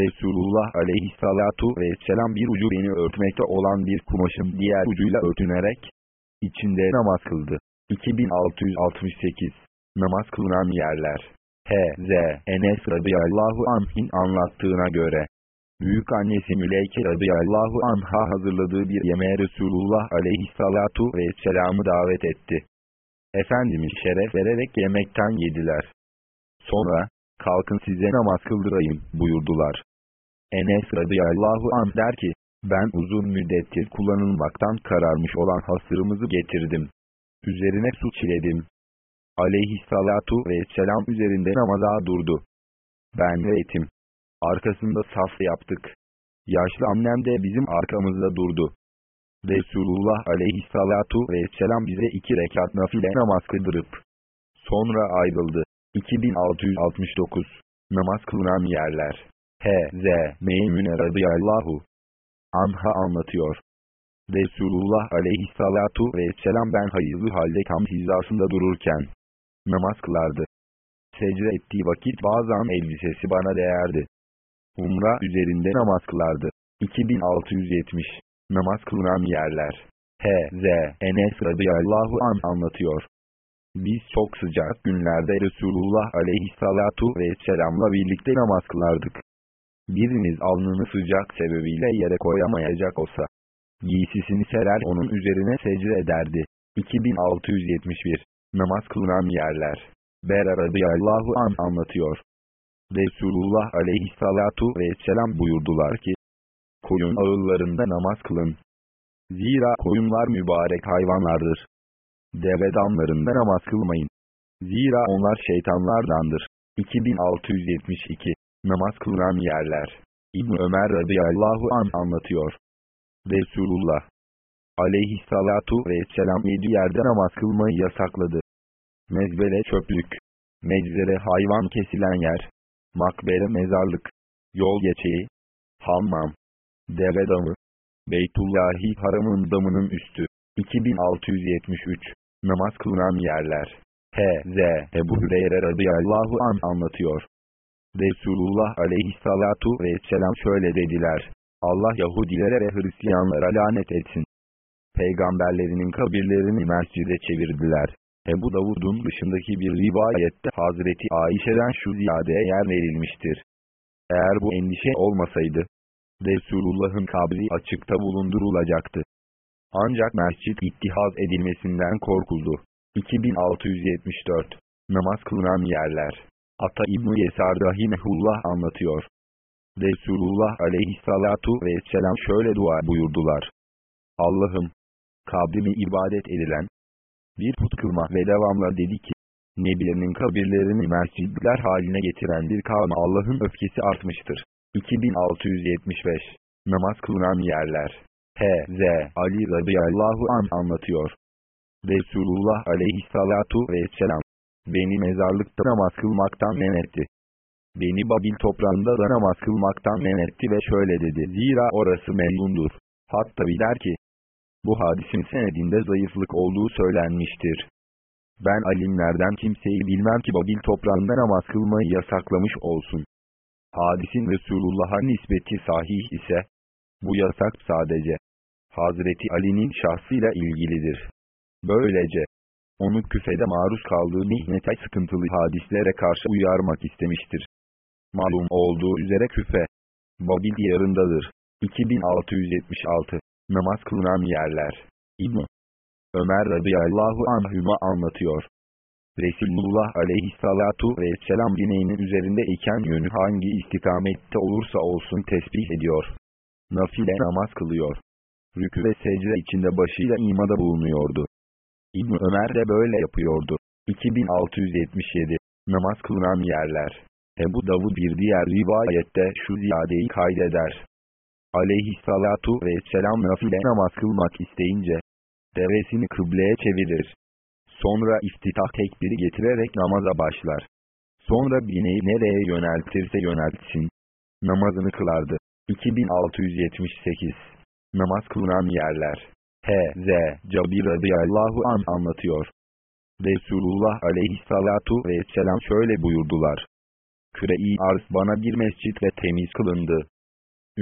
Resulullah aleyhissalatu vesselam bir ucu beni örtmekte olan bir kumaşın diğer ucuyla örtünerek, içinde namaz kıldı. 2668 Namaz kılınan yerler H.Z. Enes radıyallahu anh'in anlattığına göre, Büyük annesi Müleyke radıyallahu anha hazırladığı bir yemeğe Resulullah aleyhissalatu vesselam'ı davet etti. Efendimiz şeref vererek yemekten yediler. Sonra, kalkın size namaz kıldırayım buyurdular. Enes radıyallahu anh der ki, ben uzun müddettir kullanılmaktan kararmış olan hasırımızı getirdim. Üzerine su çiledim. Aleyhissalatu vesselam üzerinde namaza durdu. Ben ve etim. Arkasında saf yaptık. Yaşlı annem de bizim arkamızda durdu. Resulullah aleyhissalatu vesselam bize iki rekat nafile namaz kıldırıp, sonra ayrıldı. 2669 Namaz kılınan yerler H.Z. Meymüne radıyallahu anha anlatıyor. Resulullah aleyhissalatu vesselam ben hayırlı halde kam hizasında dururken namaz kılardı. Secde ettiği vakit bazen elbisesi bana değerdi. Umra üzerinde namaz kılardı. 2670 Namaz kılınan yerler H.Z. Enes radıyallahu an anlatıyor. Biz çok sıcak günlerde Resulullah aleyhissalatu vesselamla birlikte namaz kılardık. Biriniz alnını sıcak sebebiyle yere koyamayacak olsa, giysisini serer onun üzerine secde ederdi. 2671 Namaz kılınan yerler Bera radıyallahu an anlatıyor. Resulullah aleyhissalatu vesselam buyurdular ki, koyun ağıllarında namaz kılın. Zira koyunlar mübarek hayvanlardır. Deve damlarında namaz kılmayın. Zira onlar şeytanlardandır. 2672 Namaz kılınan yerler İbn Ömer radıyallahu an anlatıyor. Resulullah aleyhissalatu vesselam yedi yerde namaz kılmayı yasakladı. Mezbele çöplük, meczere hayvan kesilen yer, makbere mezarlık, yol geçeği, hammam, deve damı, Beytullahi haramın damının üstü, 2673, namaz kılınan yerler, H.Z. Ebu Hüreyre radıyallahu an anlatıyor. Resulullah aleyhissalatu vesselam şöyle dediler, Allah Yahudilere ve Hristiyanlara lanet etsin. Peygamberlerinin kabirlerini mescide çevirdiler. Ebu Davud'un dışındaki bir rivayette Hazreti Ayşe'den şu ziyadeye yer verilmiştir. Eğer bu endişe olmasaydı, Resulullah'ın kabri açıkta bulundurulacaktı. Ancak mescit ittihaz edilmesinden korkuldu. 2674 Namaz kılınan yerler Ata İbn-i Yesar Rahimehullah anlatıyor. Resulullah aleyhissalatu vesselam şöyle dua buyurdular. Allah'ım, kabrimi ibadet edilen, bir put kılma ve devamla dedi ki, Nebilerinin kabirlerini mescidler haline getiren bir kavme Allah'ın öfkesi artmıştır. 2675 Namaz kılınan yerler H.Z. Ali radıyallahu an anlatıyor. Resulullah aleyhissalatu vesselam beni mezarlıkta namaz kılmaktan men etti. Beni Babil toprağında da namaz kılmaktan men etti ve şöyle dedi. Zira orası memnundur. Hatta biler ki, bu hadisin senedinde zayıflık olduğu söylenmiştir. Ben alimlerden kimseyi bilmem ki Babil toprağında namaz kılmayı yasaklamış olsun. Hadisin Resulullah'a nispeti sahih ise, bu yasak sadece Hazreti Ali'nin şahsıyla ilgilidir. Böylece, onu küfede maruz kaldığı mihnete sıkıntılı hadislere karşı uyarmak istemiştir. Malum olduğu üzere küfe, Babil diyarındadır. 2676 Namaz kılınan yerler İbn Ömer radıyallahu anhüma anlatıyor. Resulullah aleyhissalatu vesselam bineğinin üzerinde iken yönü hangi istikamette olursa olsun tesbih ediyor. Nafile namaz kılıyor. Rükü ve secde içinde başıyla imada bulunuyordu. İbn Ömer de böyle yapıyordu. 2677 Namaz kılınan yerler Ebu Davud bir diğer rivayette şu ziyadeyi kaydeder. Aleyhissalatu vesselam nafile namaz kılmak isteyince, devesini kıbleye çevirir. Sonra iftitah tekbiri getirerek namaza başlar. Sonra bineği nereye yöneltirse yöneltsin. Namazını kılardı. 2678 Namaz kılınan yerler H.Z. Cabir radıyallahu an anlatıyor. Resulullah aleyhissalatu vesselam şöyle buyurdular. Küre-i arz bana bir mescit ve temiz kılındı.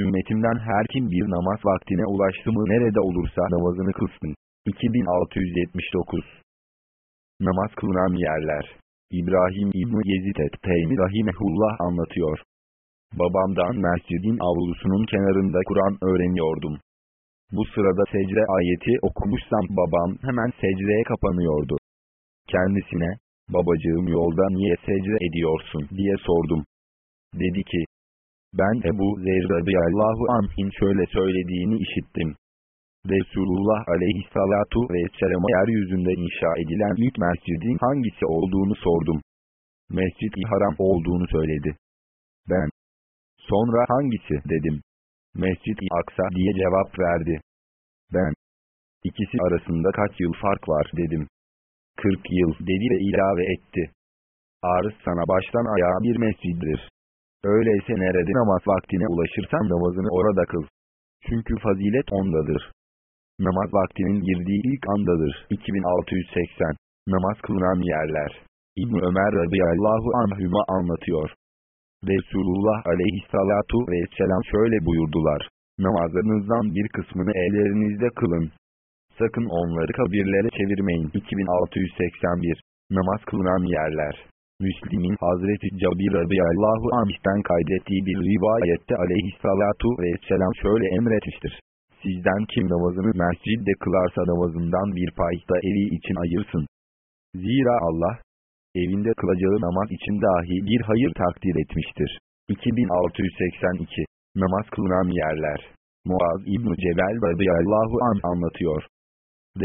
Ümmetimden her kim bir namaz vaktine ulaştı mı nerede olursa namazını kılsın. 2679 Namaz kılınan yerler İbrahim İbni Yezid et-Teymi Rahimehullah anlatıyor. Babamdan mescidin avlusunun kenarında Kur'an öğreniyordum. Bu sırada secde ayeti okumuşsam babam hemen secdeye kapanıyordu. Kendisine, babacığım yolda niye secde ediyorsun diye sordum. Dedi ki, ben Ebu Zer radıyallahu anh'in şöyle söylediğini işittim. Resulullah aleyhissalatu vesselam'a yeryüzünde inşa edilen ilk mescidin hangisi olduğunu sordum. Mescid-i Haram olduğunu söyledi. Ben, sonra hangisi dedim. Mescid-i Aksa diye cevap verdi. Ben, ikisi arasında kaç yıl fark var dedim. 40 yıl dedi ve ilave etti. Arız sana baştan ayağa bir mesciddir. Öyleyse nerede namaz vaktine ulaşırsan namazını orada kıl. Çünkü fazilet ondadır. Namaz vaktinin girdiği ilk andadır. 2680 Namaz kılınan yerler İbn Ömer radıyallahu anhüma anlatıyor. Resulullah aleyhissalatu vesselam şöyle buyurdular. Namazlarınızdan bir kısmını ellerinizde kılın. Sakın onları kabirlere çevirmeyin. 2681 Namaz kılınan yerler Müslim'in Hazreti Cabir radıyallahu anh'ten kaydettiği bir rivayette aleyhissalatu vesselam şöyle emretmiştir. Sizden kim namazını mescidde kılarsa namazından bir pay da evi için ayırsın. Zira Allah, evinde kılacağı namaz için dahi bir hayır takdir etmiştir. 2682 Namaz kılınan yerler Muaz İbn-i Cebel radıyallahu an anlatıyor.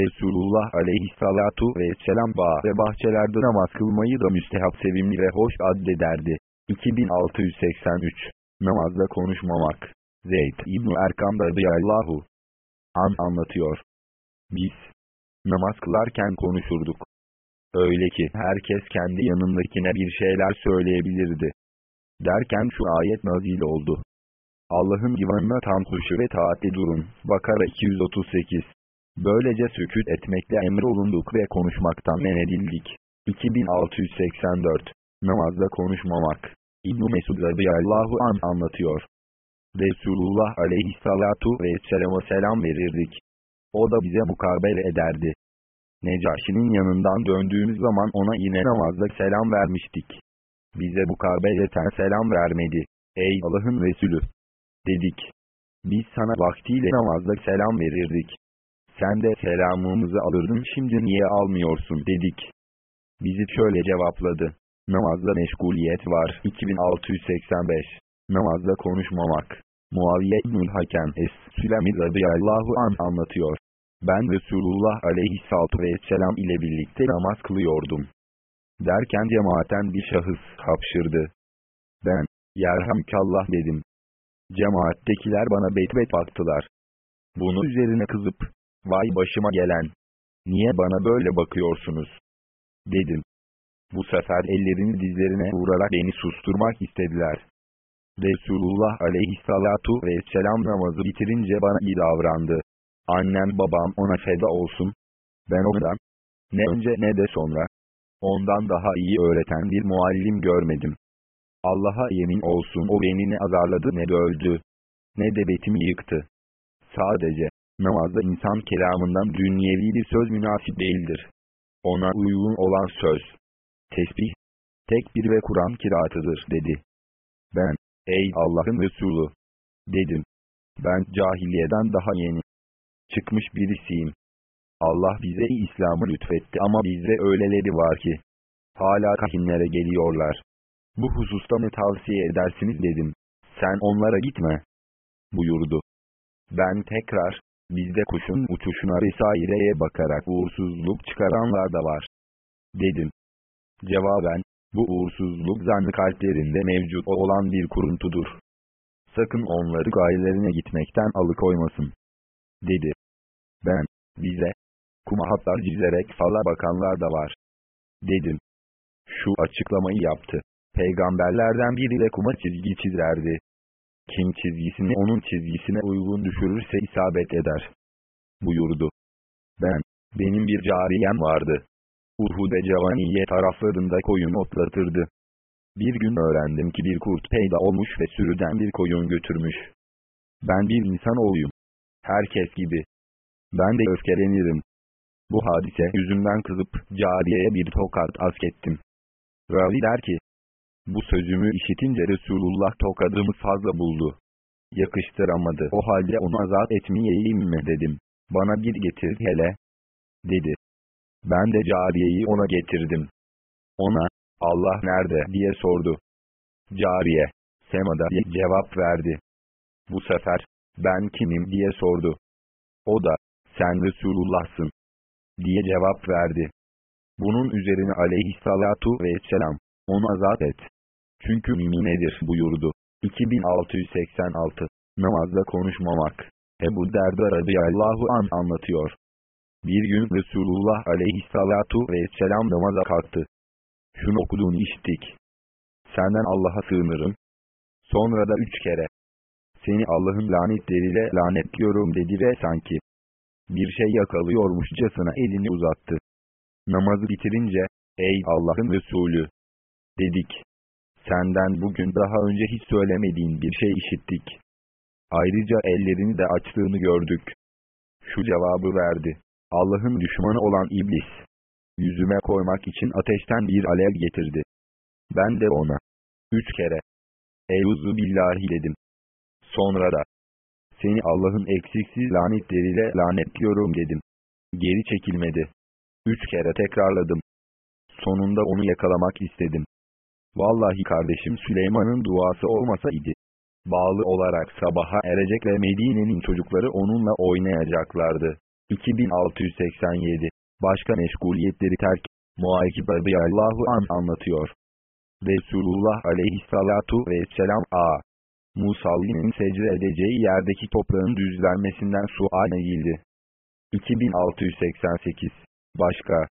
Resulullah aleyhissalatu vesselam bağ ve bahçelerde namaz kılmayı da müstehap sevimli ve hoş addederdi. 2683 Namazda konuşmamak Zeyd İbn-i Erkam radıyallahu an anlatıyor. Biz namaz kılarken konuşurduk. Öyle ki herkes kendi yanındakine bir şeyler söyleyebilirdi. Derken şu ayet nazil oldu. Allah'ın divanına tam huşu ve taatli durun. Bakara 238 Böylece sükut etmekle emrolunduk ve konuşmaktan men edildik. 2684 Namazda konuşmamak İbn-i Mesud radıyallahu an anlatıyor. Resulullah aleyhissalatu vesselama selam verirdik. O da bize mukabele ederdi. Necaşi'nin yanından döndüğümüz zaman ona yine namazda selam vermiştik. Bize mukabeleten selam vermedi. Ey Allah'ın Resulü! Dedik. Biz sana vaktiyle namazda selam verirdik. Sen de selamımızı alırdın şimdi niye almıyorsun dedik. Bizi şöyle cevapladı. Namazda meşguliyet var. 2685 Namazda konuşmamak. Muaviye İbnül Hakem Es-Sülemi radıyallahu an anlatıyor. Ben Resulullah aleyhissalatu vesselam ile birlikte namaz kılıyordum. Derken cemaaten bir şahıs hapşırdı. Ben, yerhamkallah dedim. Cemaattekiler bana betbet baktılar. Bunu üzerine kızıp, vay başıma gelen, niye bana böyle bakıyorsunuz? Dedim. Bu sefer ellerini dizlerine vurarak beni susturmak istediler. Resulullah aleyhissalatu vesselam namazı bitirince bana iyi davrandı. Annem babam ona feda olsun. Ben ondan, ne önce ne de sonra, ondan daha iyi öğreten bir muallim görmedim. Allah'a yemin olsun o beni ne azarladı ne dövdü, ne de betimi yıktı. Sadece, namazda insan kelamından dünyevi bir söz münasip değildir. Ona uygun olan söz, tesbih, tekbir ve Kur'an kiraatıdır dedi. Ben, ey Allah'ın Resulü, dedim. Ben cahiliyeden daha yeni çıkmış birisiyim. Allah bize İslam'ı lütfetti ama bizde öyleleri var ki, hala kahinlere geliyorlar. Bu hususta ne tavsiye edersiniz dedim. Sen onlara gitme. Buyurdu. Ben tekrar, bizde kuşun uçuşuna vesaireye bakarak uğursuzluk çıkaranlar da var. Dedim. Cevaben, bu uğursuzluk zannı kalplerinde mevcut olan bir kuruntudur. Sakın onları gayelerine gitmekten alıkoymasın. Dedi. Ben, bize, kumahatlar çizerek fala bakanlar da var. Dedim. Şu açıklamayı yaptı. Peygamberlerden biri de kuma çizgi çizerdi. Kim çizgisini onun çizgisine uygun düşürürse isabet eder. Buyurdu. Ben, benim bir cariyem vardı. Uhude Cevaniye taraflarında koyun otlatırdı. Bir gün öğrendim ki bir kurt peyda olmuş ve sürüden bir koyun götürmüş. Ben bir insan olayım. Herkes gibi. Ben de öfkelenirim. Bu hadise yüzünden kızıp cariyeye bir tokat askettim. Ravi der ki, bu sözümü işitince Resulullah tokadımı fazla buldu. Yakıştıramadı. O halde onu azat etmeyeyim mi dedim. Bana bir getir hele. Dedi. Ben de cariyeyi ona getirdim. Ona, Allah nerede diye sordu. Cariye, semada diye cevap verdi. Bu sefer, ben kimim diye sordu. O da, sen Resulullah'sın diye cevap verdi. Bunun üzerine aleyhissalatu vesselam, onu azat et. Çünkü müminedir buyurdu. 2686 Namazda konuşmamak Ebu Derda radıyallahu an anlatıyor. Bir gün Resulullah aleyhissalatu vesselam namaza kalktı. Şunu okuduğunu işittik. Senden Allah'a sığınırım. Sonra da üç kere. Seni Allah'ın lanetleriyle lanetliyorum dedi ve sanki bir şey yakalıyormuşçasına elini uzattı. Namazı bitirince, ey Allah'ın Resulü, dedik. Senden bugün daha önce hiç söylemediğin bir şey işittik. Ayrıca ellerini de açtığını gördük. Şu cevabı verdi. Allah'ın düşmanı olan iblis. Yüzüme koymak için ateşten bir alev getirdi. Ben de ona. Üç kere. Eyuzu billahi dedim. Sonra da. Seni Allah'ın eksiksiz lanetleriyle lanetliyorum dedim. Geri çekilmedi. Üç kere tekrarladım. Sonunda onu yakalamak istedim. Vallahi kardeşim Süleyman'ın duası olmasa idi. Bağlı olarak sabaha erecek ve Medine'nin çocukları onunla oynayacaklardı. 2687 Başka meşguliyetleri terk Muaykib Allahu an anlatıyor. Resulullah aleyhissalatu vesselam a. Musallinin secde edeceği yerdeki toprağın düzlenmesinden sual eğildi. 2688 Başka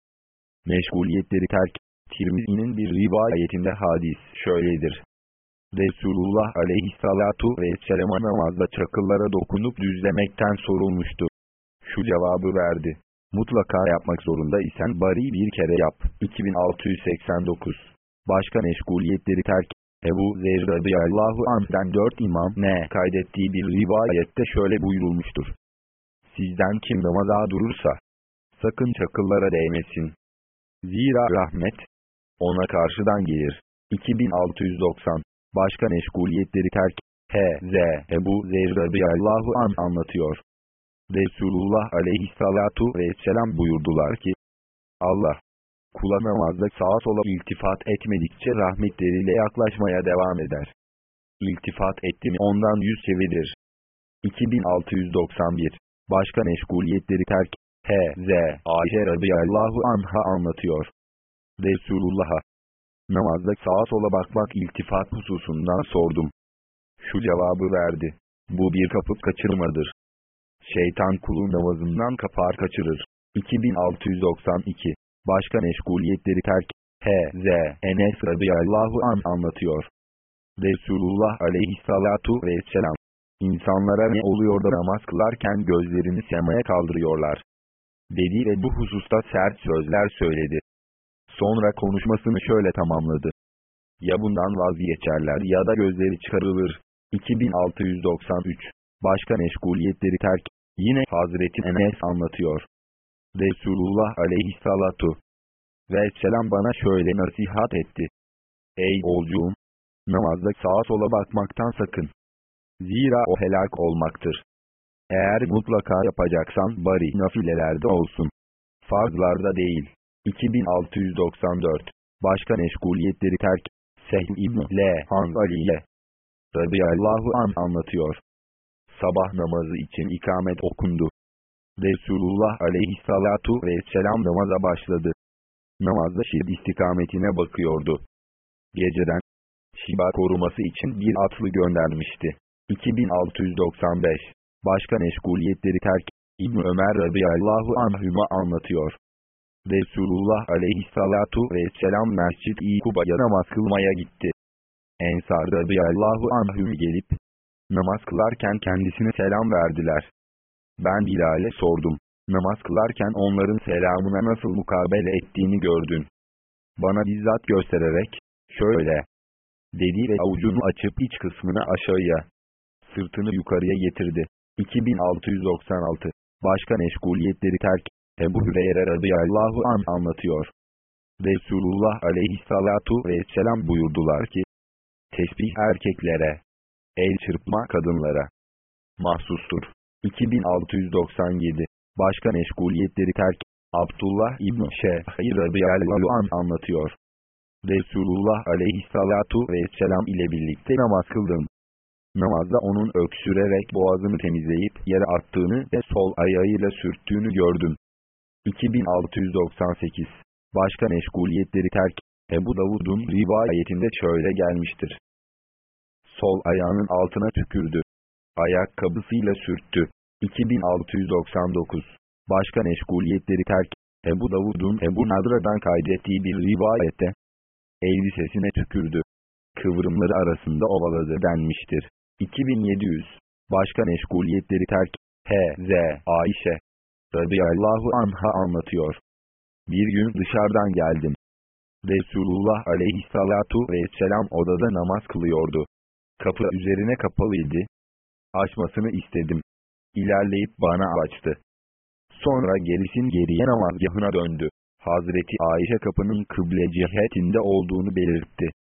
Meşguliyetleri terk Tirmizi'nin bir rivayetinde hadis şöyledir. Resulullah aleyhissalatu vesselam'a namazda çakıllara dokunup düzlemekten sorulmuştu şu cevabı verdi. Mutlaka yapmak zorunda isen bari bir kere yap. 2689 Başka meşguliyetleri terk Ebu Zer radıyallahu anh'den dört imam ne kaydettiği bir rivayette şöyle buyurulmuştur. Sizden kim namaza durursa, sakın çakıllara değmesin. Zira rahmet, ona karşıdan gelir. 2690 Başka meşguliyetleri terk H.Z. Ebu Zer radıyallahu an anlatıyor. Resulullah aleyhissalatu vesselam buyurdular ki, Allah, kula namazda sağa sola iltifat etmedikçe rahmetleriyle yaklaşmaya devam eder. İltifat etti mi ondan yüz çevirir. 2691 Başka meşguliyetleri terk H.Z. Ayşe radıyallahu anha anlatıyor. Resulullah'a namazda sağa sola bakmak iltifat hususundan sordum. Şu cevabı verdi. Bu bir kapı kaçırmadır. Şeytan kulun namazından kapar kaçırır. 2692 Başka meşguliyetleri terk H.Z. Enes radıyallahu an anlatıyor. Resulullah aleyhissalatu vesselam İnsanlara ne oluyor da namaz kılarken gözlerini semaya kaldırıyorlar. Dedi ve bu hususta sert sözler söyledi. Sonra konuşmasını şöyle tamamladı. Ya bundan vazgeçerler ya da gözleri çıkarılır. 2693 Başka meşguliyetleri terk Yine Hazreti Enes anlatıyor. Resulullah aleyhissalatu vesselam bana şöyle nasihat etti. Ey oğulcuğum! Namazda sağa sola bakmaktan sakın. Zira o helak olmaktır. Eğer mutlaka yapacaksan bari nafilelerde olsun. Farzlarda değil. 2694 Başka meşguliyetleri terk Sehm İbn L. Hanzaliye radıyallahu an anlatıyor. Sabah namazı için ikamet okundu. Resulullah aleyhissalatu vesselam namaza başladı. Namazda şib istikametine bakıyordu. Geceden Şiba koruması için bir atlı göndermişti. 2695 Başka meşguliyetleri terk İbn Ömer radıyallahu anhüma anlatıyor. Resulullah aleyhissalatu vesselam Mescid-i Kuba'ya namaz kılmaya gitti. Ensar radıyallahu anhüm gelip namaz kılarken kendisine selam verdiler. Ben Bilal'e sordum. Namaz kılarken onların selamına nasıl mukabele ettiğini gördün. Bana bizzat göstererek, şöyle, dedi ve avucunu açıp iç kısmını aşağıya, sırtını yukarıya getirdi. 2696 Başka meşguliyetleri terk, Ebu Hüreyre radıyallahu an anlatıyor. Resulullah aleyhissalatu vesselam buyurdular ki, tesbih erkeklere, el çırpma kadınlara mahsustur. 2697 Başka meşguliyetleri terk Abdullah İbn Şeyh radıyallahu an anlatıyor. Resulullah aleyhissalatu vesselam ile birlikte namaz kıldım. Namazda onun öksürerek boğazını temizleyip yere attığını ve sol ayağıyla sürttüğünü gördüm. 2698 Başka meşguliyetleri terk Ebu Davud'un rivayetinde şöyle gelmiştir. Sol ayağının altına tükürdü. Ayakkabısıyla sürttü. 2699 Başka meşguliyetleri terk Ebu Davud'un Ebu Nadra'dan kaydettiği bir rivayette elbisesine tükürdü. Kıvrımları arasında ovaladı denmiştir. 2700 Başka meşguliyetleri terk H.Z. Ayşe radıyallahu anha anlatıyor. Bir gün dışarıdan geldim. Resulullah aleyhissalatu vesselam odada namaz kılıyordu. Kapı üzerine kapalıydı. Açmasını istedim. İlerleyip bana açtı. Sonra gerisin geriye namazgahına döndü. Hazreti Ayşe kapının kıble cihetinde olduğunu belirtti.